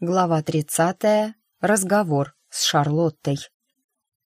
Глава 30. Разговор с Шарлоттой.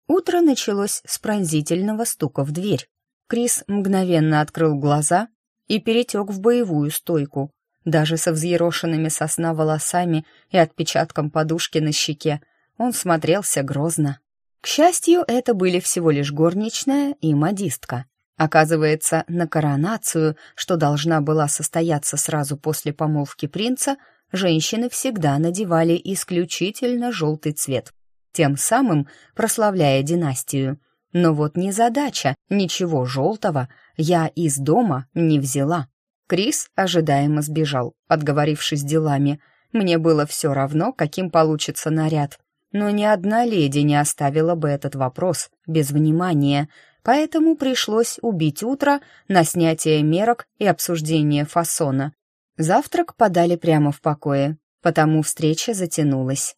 Утро началось с пронзительного стука в дверь. Крис мгновенно открыл глаза и перетек в боевую стойку. Даже со взъерошенными сосна волосами и отпечатком подушки на щеке он смотрелся грозно. К счастью, это были всего лишь горничная и модистка. Оказывается, на коронацию, что должна была состояться сразу после помолвки принца – женщины всегда надевали исключительно желтый цвет, тем самым прославляя династию. Но вот не задача, ничего желтого я из дома не взяла. Крис ожидаемо сбежал, отговорившись делами. Мне было все равно, каким получится наряд. Но ни одна леди не оставила бы этот вопрос без внимания, поэтому пришлось убить утро на снятие мерок и обсуждение фасона. Завтрак подали прямо в покое, потому встреча затянулась.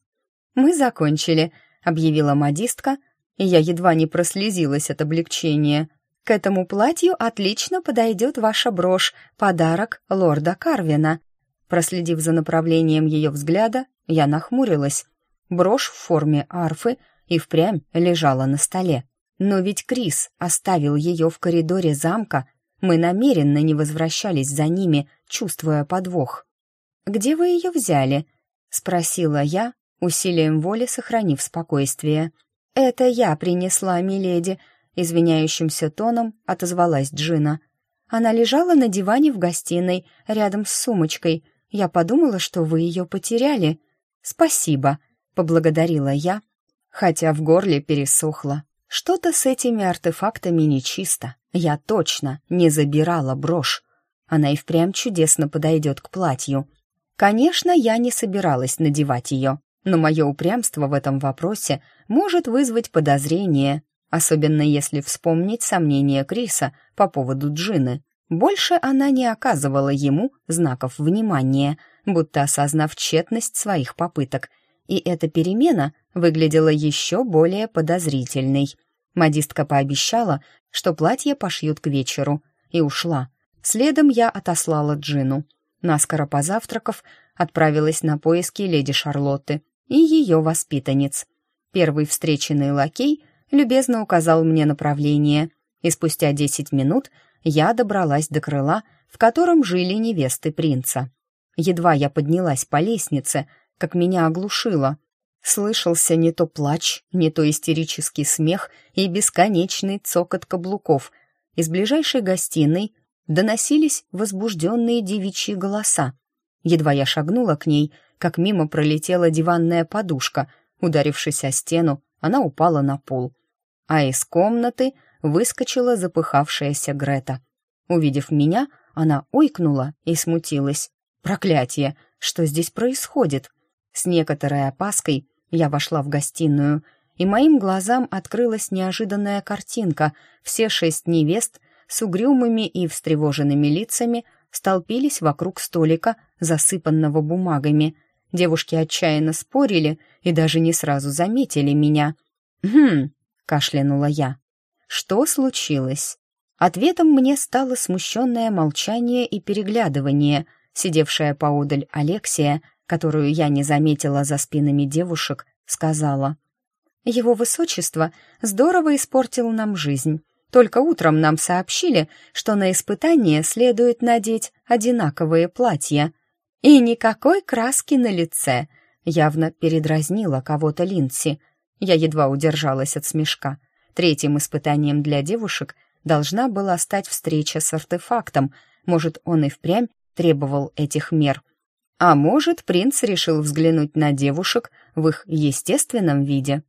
«Мы закончили», — объявила модистка, и я едва не прослезилась от облегчения. «К этому платью отлично подойдет ваша брошь, подарок лорда Карвина». Проследив за направлением ее взгляда, я нахмурилась. Брошь в форме арфы и впрямь лежала на столе. Но ведь Крис оставил ее в коридоре замка мы намеренно не возвращались за ними, чувствуя подвох. «Где вы ее взяли?» — спросила я, усилием воли сохранив спокойствие. «Это я принесла, миледи», — извиняющимся тоном отозвалась Джина. «Она лежала на диване в гостиной, рядом с сумочкой. Я подумала, что вы ее потеряли». «Спасибо», — поблагодарила я, хотя в горле пересохло. Что-то с этими артефактами нечисто. Я точно не забирала брошь. Она и впрямь чудесно подойдет к платью. Конечно, я не собиралась надевать ее, но мое упрямство в этом вопросе может вызвать подозрение, особенно если вспомнить сомнения Криса по поводу Джины. Больше она не оказывала ему знаков внимания, будто осознав тщетность своих попыток, и эта перемена выглядела еще более подозрительной. Модистка пообещала, что платье пошьют к вечеру, и ушла. Следом я отослала Джину. Наскоро позавтракав, отправилась на поиски леди Шарлотты и ее воспитанниц. Первый встреченный лакей любезно указал мне направление, и спустя десять минут я добралась до крыла, в котором жили невесты принца. Едва я поднялась по лестнице, как меня оглушило — Слышался не то плач, не то истерический смех и бесконечный цокот каблуков. Из ближайшей гостиной доносились возбужденные девичьи голоса. Едва я шагнула к ней, как мимо пролетела диванная подушка. Ударившись о стену, она упала на пол. А из комнаты выскочила запыхавшаяся Грета. Увидев меня, она ойкнула и смутилась. «Проклятие! Что здесь происходит?» С некоторой опаской я вошла в гостиную, и моим глазам открылась неожиданная картинка. Все шесть невест с угрюмыми и встревоженными лицами столпились вокруг столика, засыпанного бумагами. Девушки отчаянно спорили и даже не сразу заметили меня. «Хм», — кашлянула я. «Что случилось?» Ответом мне стало смущенное молчание и переглядывание. Сидевшая поодаль Алексия — которую я не заметила за спинами девушек, сказала. «Его высочество здорово испортил нам жизнь. Только утром нам сообщили, что на испытание следует надеть одинаковые платья. И никакой краски на лице!» Явно передразнила кого-то Линси. Я едва удержалась от смешка. Третьим испытанием для девушек должна была стать встреча с артефактом. Может, он и впрямь требовал этих мер — а может, принц решил взглянуть на девушек в их естественном виде.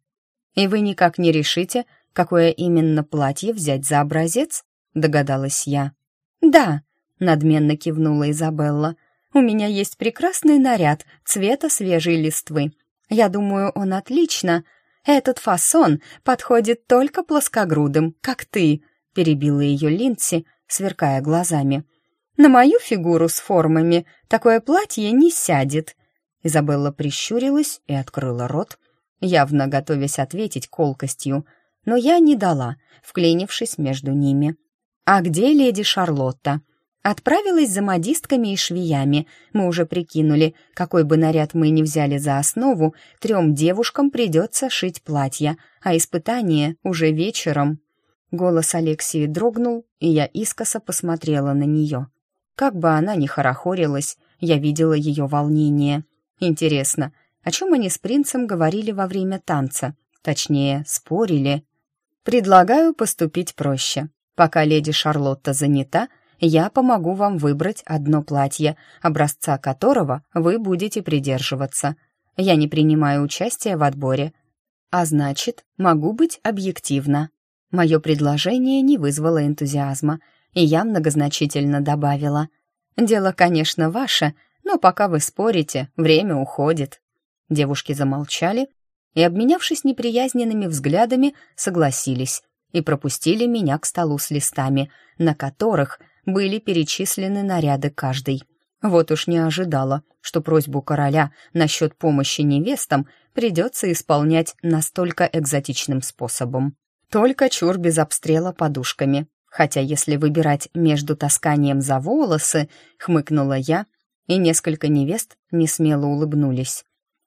И вы никак не решите, какое именно платье взять за образец, догадалась я. Да, надменно кивнула Изабелла. У меня есть прекрасный наряд цвета свежей листвы. Я думаю, он отлично. Этот фасон подходит только плоскогрудым, как ты, перебила ее Линси, сверкая глазами. На мою фигуру с формами такое платье не сядет». Изабелла прищурилась и открыла рот, явно готовясь ответить колкостью, но я не дала, вклинившись между ними. «А где леди Шарлотта?» Отправилась за модистками и швеями. Мы уже прикинули, какой бы наряд мы ни взяли за основу, трем девушкам придется шить платья, а испытание уже вечером. Голос Алексии дрогнул, и я искоса посмотрела на нее. Как бы она ни хорохорилась, я видела ее волнение. Интересно, о чем они с принцем говорили во время танца? Точнее, спорили. «Предлагаю поступить проще. Пока леди Шарлотта занята, я помогу вам выбрать одно платье, образца которого вы будете придерживаться. Я не принимаю участия в отборе. А значит, могу быть объективна». Мое предложение не вызвало энтузиазма — и я многозначительно добавила. «Дело, конечно, ваше, но пока вы спорите, время уходит». Девушки замолчали и, обменявшись неприязненными взглядами, согласились и пропустили меня к столу с листами, на которых были перечислены наряды каждой. Вот уж не ожидала, что просьбу короля насчет помощи невестам придется исполнять настолько экзотичным способом. Только чур без обстрела подушками. Хотя если выбирать между тасканием за волосы, хмыкнула я, и несколько невест не смело улыбнулись.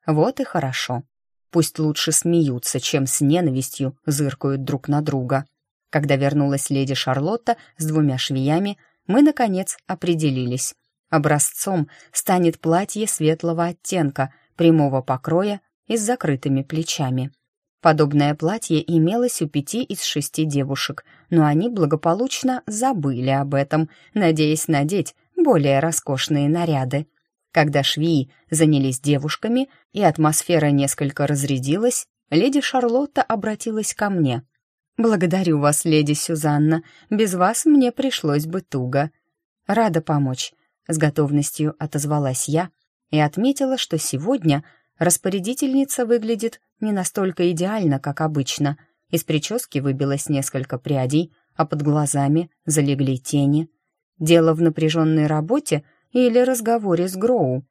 Вот и хорошо. Пусть лучше смеются, чем с ненавистью зыркают друг на друга. Когда вернулась леди Шарлотта с двумя швеями, мы, наконец, определились. Образцом станет платье светлого оттенка, прямого покроя и с закрытыми плечами. Подобное платье имелось у пяти из шести девушек, но они благополучно забыли об этом, надеясь надеть более роскошные наряды. Когда швеи занялись девушками и атмосфера несколько разрядилась, леди Шарлотта обратилась ко мне. «Благодарю вас, леди Сюзанна. Без вас мне пришлось бы туго. Рада помочь», — с готовностью отозвалась я и отметила, что сегодня распорядительница выглядит не настолько идеально, как обычно. Из прически выбилось несколько прядей, а под глазами залегли тени. Дело в напряженной работе или разговоре с Гроу.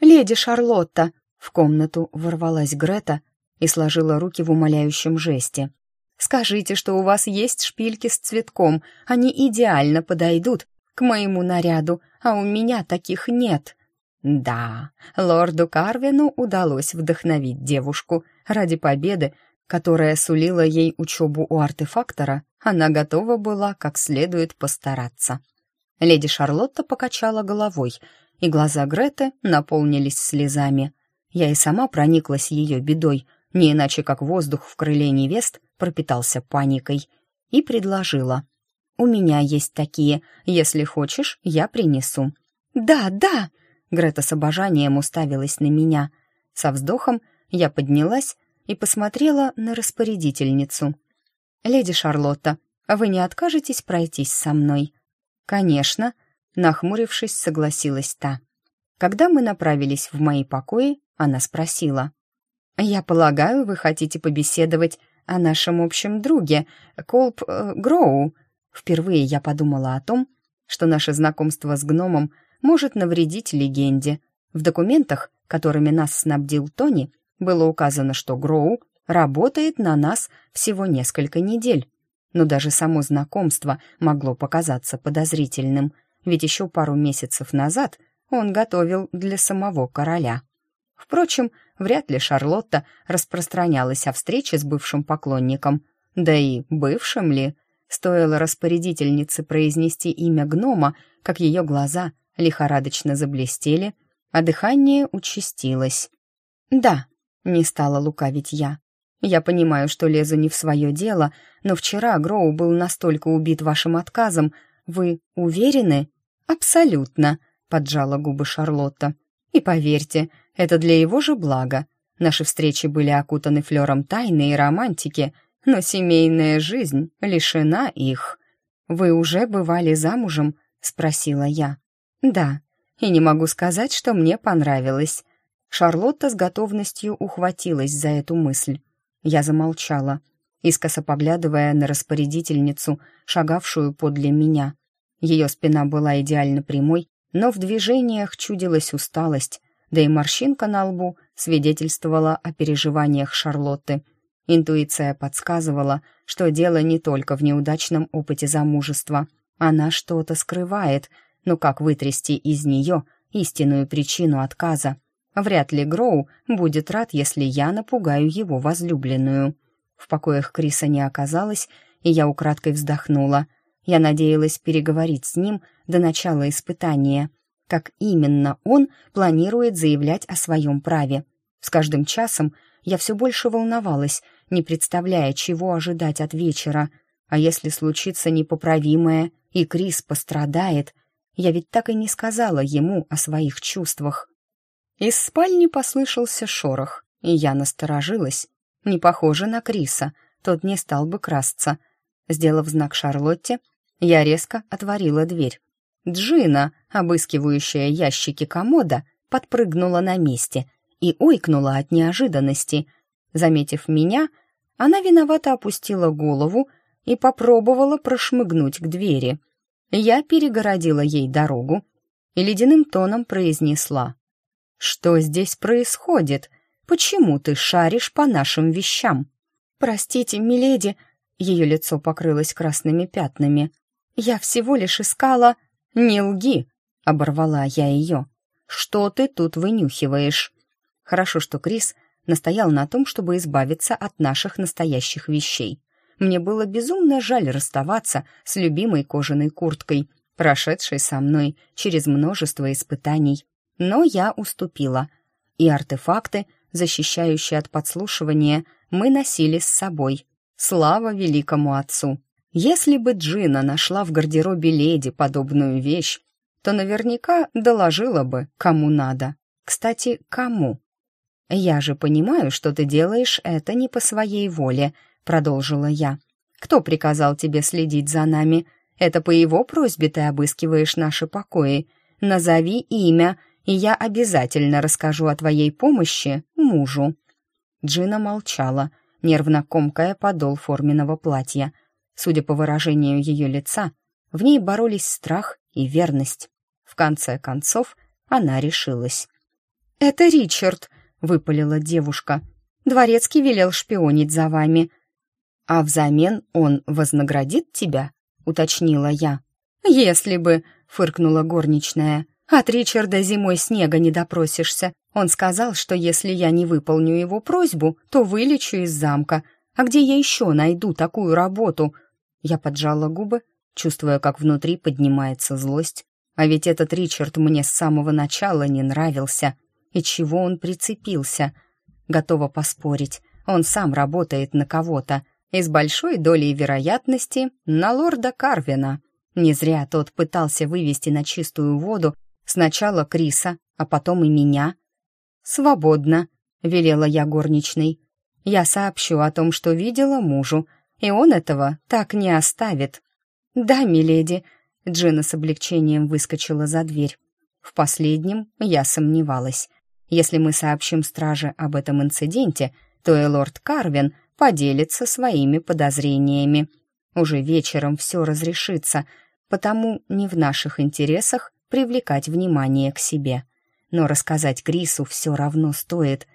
«Леди Шарлотта!» В комнату ворвалась Грета и сложила руки в умоляющем жесте. «Скажите, что у вас есть шпильки с цветком. Они идеально подойдут к моему наряду, а у меня таких нет». Да, лорду Карвину удалось вдохновить девушку. Ради победы, которая сулила ей учебу у артефактора, она готова была как следует постараться. Леди Шарлотта покачала головой, и глаза Греты наполнились слезами. Я и сама прониклась ее бедой, не иначе как воздух в крыле невест пропитался паникой, и предложила. «У меня есть такие. Если хочешь, я принесу». «Да, да!» Грета с обожанием уставилась на меня. Со вздохом я поднялась и посмотрела на распорядительницу. «Леди Шарлотта, вы не откажетесь пройтись со мной?» «Конечно», — нахмурившись, согласилась та. Когда мы направились в мои покои, она спросила. «Я полагаю, вы хотите побеседовать о нашем общем друге, Колб э, Гроу?» Впервые я подумала о том, что наше знакомство с гномом — может навредить легенде. В документах, которыми нас снабдил Тони, было указано, что Гроу работает на нас всего несколько недель. Но даже само знакомство могло показаться подозрительным, ведь еще пару месяцев назад он готовил для самого короля. Впрочем, вряд ли Шарлотта распространялась о встрече с бывшим поклонником. Да и бывшим ли? Стоило распорядительнице произнести имя гнома, как ее глаза лихорадочно заблестели, а дыхание участилось. «Да», — не стала лукавить я. «Я понимаю, что лезу не в свое дело, но вчера Гроу был настолько убит вашим отказом. Вы уверены?» «Абсолютно», — поджала губы Шарлотта. «И поверьте, это для его же блага. Наши встречи были окутаны флером тайны и романтики, но семейная жизнь лишена их». «Вы уже бывали замужем?» — спросила я. «Да, и не могу сказать, что мне понравилось». Шарлотта с готовностью ухватилась за эту мысль. Я замолчала, искоса поглядывая на распорядительницу, шагавшую подле меня. Ее спина была идеально прямой, но в движениях чудилась усталость, да и морщинка на лбу свидетельствовала о переживаниях Шарлотты. Интуиция подсказывала, что дело не только в неудачном опыте замужества. Она что-то скрывает — но как вытрясти из нее истинную причину отказа? Вряд ли Гроу будет рад, если я напугаю его возлюбленную. В покоях Криса не оказалось, и я украдкой вздохнула. Я надеялась переговорить с ним до начала испытания, как именно он планирует заявлять о своем праве. С каждым часом я все больше волновалась, не представляя, чего ожидать от вечера. А если случится непоправимое, и Крис пострадает, я ведь так и не сказала ему о своих чувствах. Из спальни послышался шорох, и я насторожилась. Не похоже на Криса, тот не стал бы красться. Сделав знак Шарлотте, я резко отворила дверь. Джина, обыскивающая ящики комода, подпрыгнула на месте и ойкнула от неожиданности. Заметив меня, она виновато опустила голову и попробовала прошмыгнуть к двери — я перегородила ей дорогу и ледяным тоном произнесла. «Что здесь происходит? Почему ты шаришь по нашим вещам?» «Простите, миледи», — ее лицо покрылось красными пятнами. «Я всего лишь искала...» «Не лги», — оборвала я ее. «Что ты тут вынюхиваешь?» Хорошо, что Крис настоял на том, чтобы избавиться от наших настоящих вещей. Мне было безумно жаль расставаться с любимой кожаной курткой, прошедшей со мной через множество испытаний. Но я уступила. И артефакты, защищающие от подслушивания, мы носили с собой. Слава великому отцу! Если бы Джина нашла в гардеробе леди подобную вещь, то наверняка доложила бы, кому надо. Кстати, кому? Я же понимаю, что ты делаешь это не по своей воле — продолжила я. «Кто приказал тебе следить за нами? Это по его просьбе ты обыскиваешь наши покои. Назови имя, и я обязательно расскажу о твоей помощи мужу». Джина молчала, нервно комкая подол форменного платья. Судя по выражению ее лица, в ней боролись страх и верность. В конце концов, она решилась. «Это Ричард», — выпалила девушка. «Дворецкий велел шпионить за вами. «А взамен он вознаградит тебя?» — уточнила я. «Если бы», — фыркнула горничная, — «от Ричарда зимой снега не допросишься. Он сказал, что если я не выполню его просьбу, то вылечу из замка. А где я еще найду такую работу?» Я поджала губы, чувствуя, как внутри поднимается злость. А ведь этот Ричард мне с самого начала не нравился. И чего он прицепился? Готова поспорить, он сам работает на кого-то и с большой долей вероятности на лорда Карвина. Не зря тот пытался вывести на чистую воду сначала Криса, а потом и меня. «Свободно», — велела я горничной. «Я сообщу о том, что видела мужу, и он этого так не оставит». «Да, миледи», — Джина с облегчением выскочила за дверь. В последнем я сомневалась. Если мы сообщим страже об этом инциденте, то и лорд Карвин поделится своими подозрениями. Уже вечером все разрешится, потому не в наших интересах привлекать внимание к себе. Но рассказать Крису все равно стоит.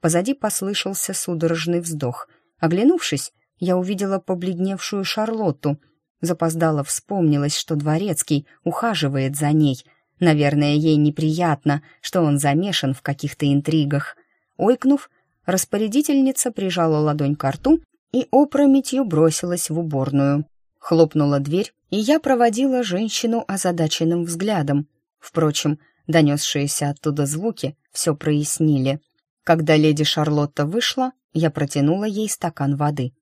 Позади послышался судорожный вздох. Оглянувшись, я увидела побледневшую Шарлотту. Запоздало вспомнилось, что Дворецкий ухаживает за ней. Наверное, ей неприятно, что он замешан в каких-то интригах. Ойкнув, Распорядительница прижала ладонь к рту и опрометью бросилась в уборную. Хлопнула дверь, и я проводила женщину озадаченным взглядом. Впрочем, донесшиеся оттуда звуки все прояснили. Когда леди Шарлотта вышла, я протянула ей стакан воды.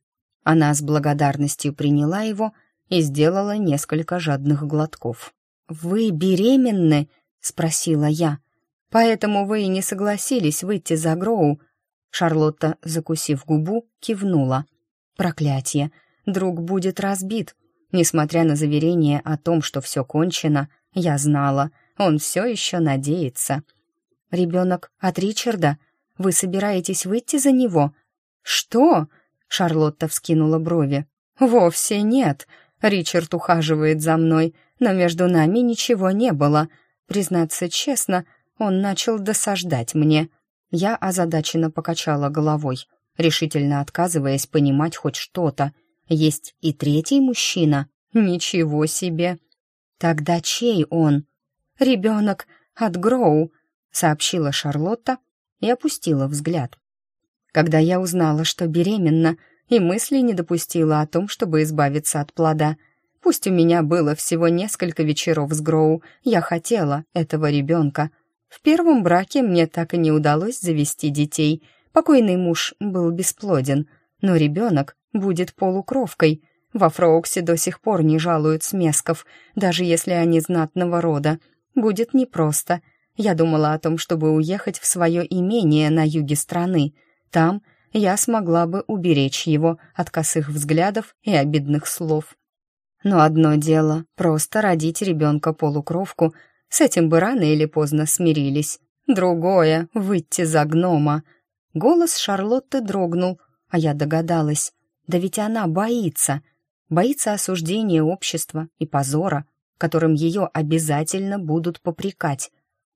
Она с благодарностью приняла его и сделала несколько жадных глотков. «Вы беременны?» — спросила я. «Поэтому вы и не согласились выйти за Гроу», Шарлотта, закусив губу, кивнула. «Проклятие! Друг будет разбит!» Несмотря на заверение о том, что все кончено, я знала, он все еще надеется. «Ребенок от Ричарда? Вы собираетесь выйти за него?» «Что?» — Шарлотта вскинула брови. «Вовсе нет. Ричард ухаживает за мной, но между нами ничего не было. Признаться честно, он начал досаждать мне». Я озадаченно покачала головой, решительно отказываясь понимать хоть что-то. Есть и третий мужчина? Ничего себе! Тогда чей он? Ребенок от Гроу, сообщила Шарлотта и опустила взгляд. Когда я узнала, что беременна, и мысли не допустила о том, чтобы избавиться от плода. Пусть у меня было всего несколько вечеров с Гроу, я хотела этого ребенка — в первом браке мне так и не удалось завести детей. Покойный муж был бесплоден, но ребенок будет полукровкой. Во Фроуксе до сих пор не жалуют смесков, даже если они знатного рода. Будет непросто. Я думала о том, чтобы уехать в свое имение на юге страны. Там я смогла бы уберечь его от косых взглядов и обидных слов. Но одно дело — просто родить ребенка полукровку, с этим бы рано или поздно смирились. Другое — выйти за гнома. Голос Шарлотты дрогнул, а я догадалась. Да ведь она боится. Боится осуждения общества и позора, которым ее обязательно будут попрекать.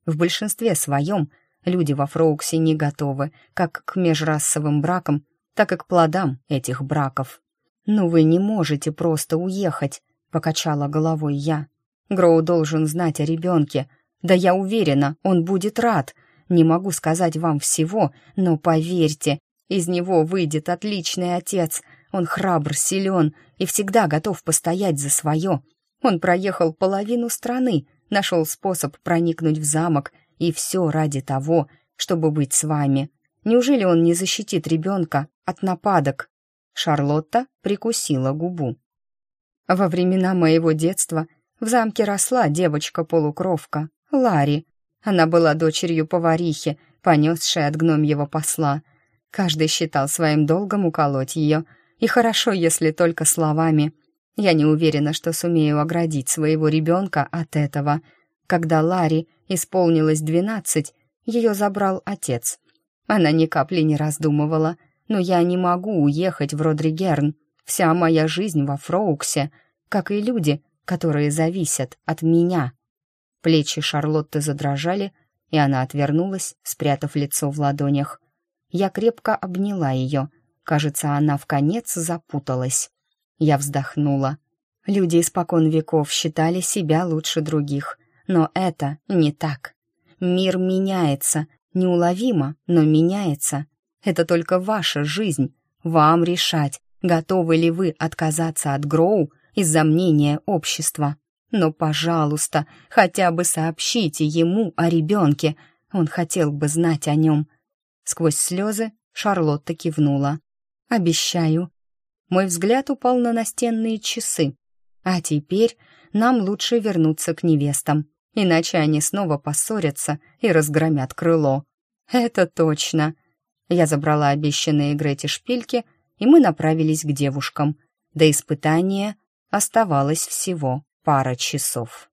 В большинстве своем люди во Фроуксе не готовы как к межрасовым бракам, так и к плодам этих браков. «Ну вы не можете просто уехать», — покачала головой я. Гроу должен знать о ребенке. Да я уверена, он будет рад. Не могу сказать вам всего, но поверьте, из него выйдет отличный отец. Он храбр, силен и всегда готов постоять за свое. Он проехал половину страны, нашел способ проникнуть в замок, и все ради того, чтобы быть с вами. Неужели он не защитит ребенка от нападок?» Шарлотта прикусила губу. «Во времена моего детства в замке росла девочка-полукровка, Ларри. Она была дочерью поварихи, понесшей от гномьего посла. Каждый считал своим долгом уколоть ее, и хорошо, если только словами. Я не уверена, что сумею оградить своего ребенка от этого. Когда Ларри исполнилось двенадцать, ее забрал отец. Она ни капли не раздумывала, но я не могу уехать в Родригерн. Вся моя жизнь во Фроуксе, как и люди, которые зависят от меня. Плечи Шарлотты задрожали, и она отвернулась, спрятав лицо в ладонях. Я крепко обняла ее. Кажется, она в конец запуталась. Я вздохнула. Люди испокон веков считали себя лучше других, но это не так. Мир меняется, неуловимо, но меняется. Это только ваша жизнь. Вам решать, готовы ли вы отказаться от Гроу из-за мнения общества. Но, пожалуйста, хотя бы сообщите ему о ребенке. Он хотел бы знать о нем. Сквозь слезы Шарлотта кивнула. «Обещаю». Мой взгляд упал на настенные часы. «А теперь нам лучше вернуться к невестам, иначе они снова поссорятся и разгромят крыло». «Это точно». Я забрала обещанные Грете шпильки, и мы направились к девушкам. До испытания оставалось всего пара часов.